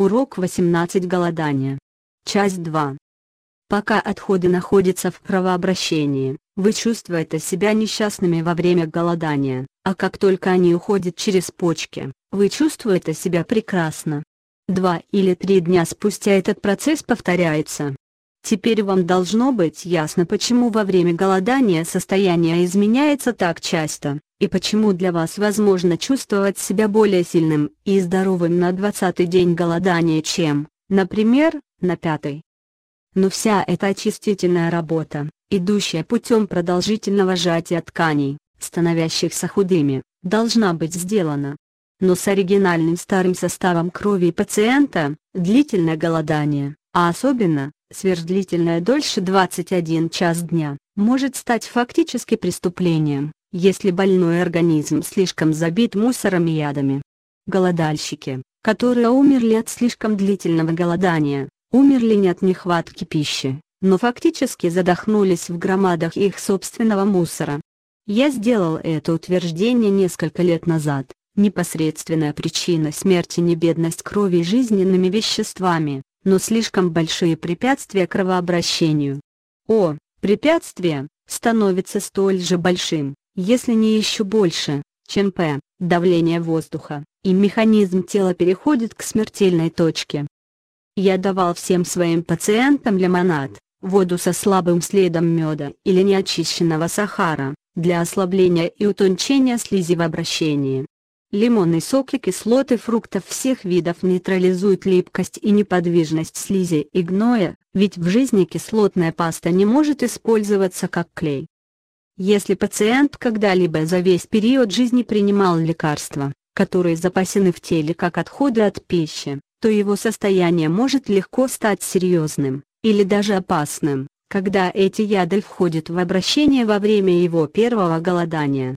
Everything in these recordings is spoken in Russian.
Урок 18 голодания. Часть 2. Пока отходы находятся в кровообращении, вы чувствуете себя несчастными во время голодания, а как только они уходят через почки, вы чувствуете себя прекрасно. Два или три дня спустя этот процесс повторяется. Теперь вам должно быть ясно почему во время голодания состояние изменяется так часто, и почему для вас возможно чувствовать себя более сильным и здоровым на 20-й день голодания чем, например, на пятый. Но вся эта очистительная работа, идущая путем продолжительного сжатия тканей, становящихся худыми, должна быть сделана. Но с оригинальным старым составом крови пациента, длительное голодание, а особенно, сверхдлительное дольше 21 час дня, может стать фактически преступлением, если больной организм слишком забит мусором и ядами. Голодальщики, которые умерли от слишком длительного голодания, умерли не от нехватки пищи, но фактически задохнулись в громадах их собственного мусора. Я сделал это утверждение несколько лет назад. Непосредственная причина смерти не бедность крови жизненными веществами, но слишком большие препятствия кровообращению. О, препятствие, становится столь же большим, если не еще больше, чем П, давление воздуха, и механизм тела переходит к смертельной точке. Я давал всем своим пациентам лимонад, воду со слабым следом меда или неочищенного сахара, для ослабления и утончения слизи в обращении. Лимонный сок и кислоты фруктов всех видов нейтрализуют липкость и неподвижность слизи и гноя, ведь в жизни кислотная паста не может использоваться как клей. Если пациент когда-либо за весь период жизни принимал лекарства, которые запасены в теле как отходы от пищи, то его состояние может легко стать серьезным, или даже опасным, когда эти яды входят в обращение во время его первого голодания.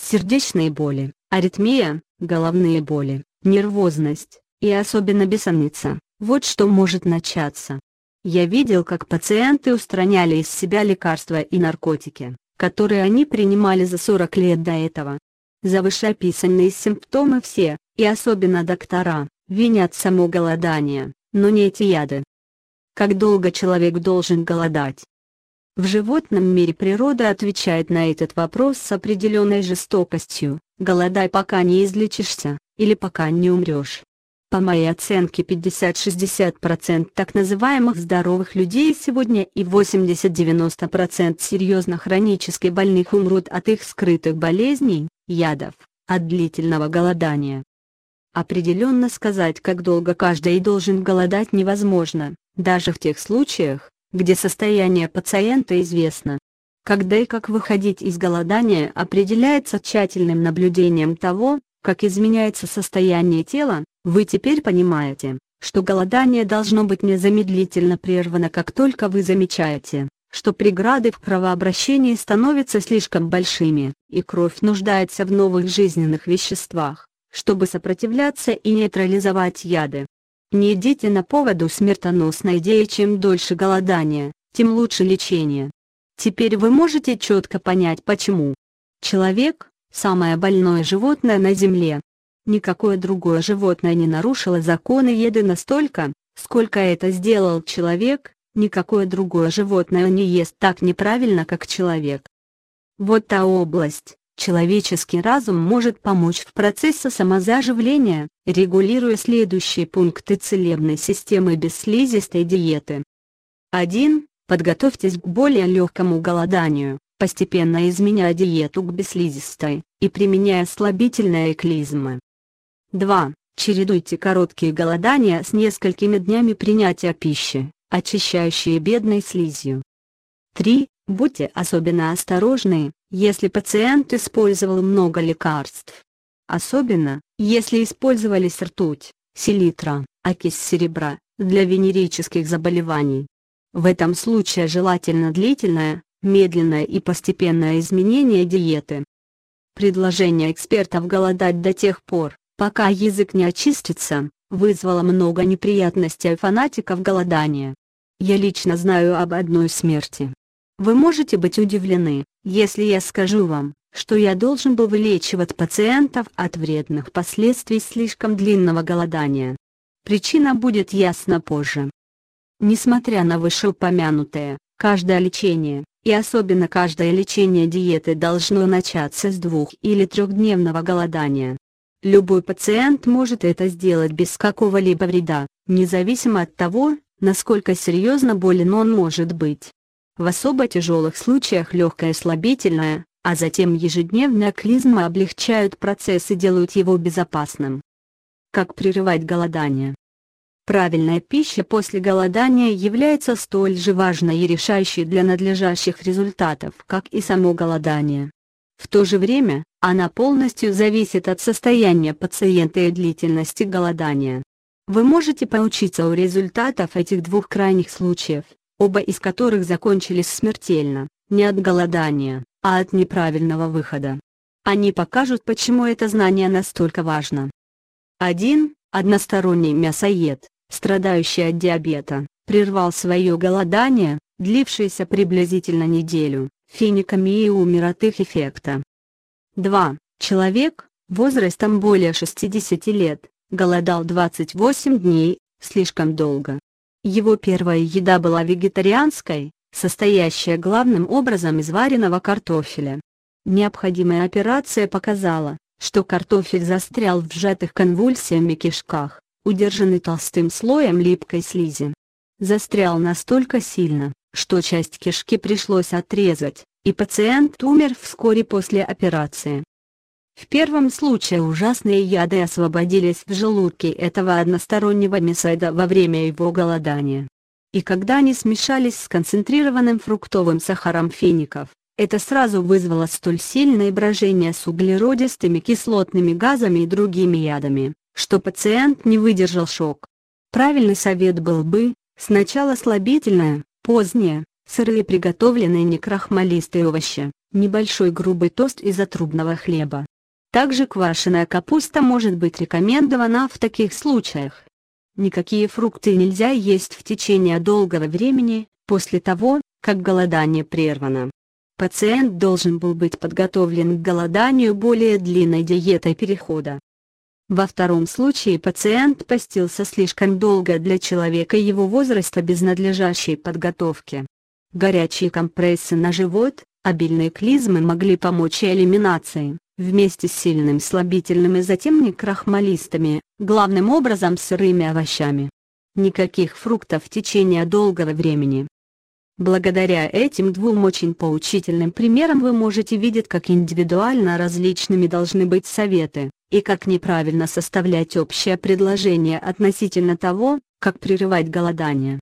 Сердечные боли, аритмия, головные боли, нервозность, и особенно бессонница – вот что может начаться. Я видел как пациенты устраняли из себя лекарства и наркотики, которые они принимали за 40 лет до этого. За вышеописанные симптомы все, и особенно доктора, винят само голодание, но не эти яды. Как долго человек должен голодать? В животном мире природа отвечает на этот вопрос с определенной жестокостью, голодай пока не излечишься, или пока не умрешь. По моей оценке 50-60% так называемых здоровых людей сегодня и 80-90% серьезно хронически больных умрут от их скрытых болезней, ядов, от длительного голодания. Определенно сказать, как долго каждый должен голодать невозможно, даже в тех случаях, где состояние пациента известно. Когда и как выходить из голодания определяется тщательным наблюдением того, как изменяется состояние тела, вы теперь понимаете, что голодание должно быть незамедлительно прервано как только вы замечаете, что преграды в кровообращении становятся слишком большими, и кровь нуждается в новых жизненных веществах чтобы сопротивляться и нейтрализовать яды. Не идите на поводу смертоносной идеи чем дольше голодания, тем лучше лечение. Теперь вы можете четко понять почему. Человек – самое больное животное на Земле. Никакое другое животное не нарушило законы еды настолько, сколько это сделал человек, никакое другое животное не ест так неправильно как человек. Вот та область, Человеческий разум может помочь в процессе самозаживления, регулируя следующие пункты целебной системы бесслизистой диеты. 1. Подготовьтесь к более легкому голоданию, постепенно изменяя диету к бесслизистой, и применяя слабительные клизмы. 2. Чередуйте короткие голодания с несколькими днями принятия пищи, очищающие бедной слизью. 3. Будьте особенно осторожны, если пациент использовал много лекарств. Особенно, если использовались ртуть, селитра, окись серебра, для венерических заболеваний. В этом случае желательно длительное, медленное и постепенное изменение диеты. Предложение экспертов голодать до тех пор, пока язык не очистится, вызвало много неприятностей фанатиков голодания. Я лично знаю об одной смерти. Вы можете быть удивлены, если я скажу вам, что я должен был вылечивать пациентов от вредных последствий слишком длинного голодания. причина будет ясна позже. Несмотря на вышеупомянутое, каждое лечение, и особенно каждое лечение диеты должно начаться с двух- или трехдневного голодания. Любой пациент может это сделать без какого-либо вреда, независимо от того, насколько серьезно болен он может быть. В особо тяжелых случаях легкое слабительное, а затем ежедневная клизма облегчают процесс и делают его безопасным. Как прерывать голодание? Правильная пища после голодания является столь же важной и решающей для надлежащих результатов, как и само голодание. В то же время, она полностью зависит от состояния пациента и длительности голодания. Вы можете поучиться у результатов этих двух крайних случаев, оба из которых закончились смертельно, не от голодания, а от неправильного выхода. Они покажут, почему это знание настолько важно. 1. Односторонний мясоед, страдающий от диабета, прервал свое голодание, длившееся приблизительно неделю, финиками и умер от их эффекта. 2. Человек, возрастом более 60 лет, голодал 28 дней, слишком долго. Его первая еда была вегетарианской, состоящая главным образом из вареного картофеля. Необходимая операция показала, что картофель застрял в сжатых конвульсиями кишках, удержанный толстым слоем липкой слизи. Застрял настолько сильно, что часть кишки пришлось отрезать, и пациент умер вскоре после операции. В первом случае ужасные яды освободились в желудке этого одностороннего мясоеда во время его голодания и когда они смешались с концентрированным фруктовым сахаром фиников, это сразу вызвало столь сильное брожение с углеродистыми кислотными газами и другими ядами, что пациент не выдержал шок. Правильный совет был бы, сначала слабительное, позднее, сырые приготовленные некрахмалистые овощи, небольшой грубый тост из отрубного хлеба. Также квашеная капуста может быть рекомендована в таких случаях. Никакие фрукты нельзя есть в течение долгого времени, после того, как голодание прервано. Пациент должен был быть подготовлен к голоданию более длинной диетой перехода. Во втором случае пациент постился слишком долго для человека его возраста без надлежащей подготовки. Горячие компрессы на живот, обильные клизмы могли помочь элиминации вместе с сильным слабительным и затем некрахмалистыми, главным образом сырыми овощами. Никаких фруктов в течение долгого времени. Благодаря этим двум очень поучительным примерам вы можете видеть, как индивидуально различными должны быть советы, и как неправильно составлять общее предложение относительно того, как прерывать голодание.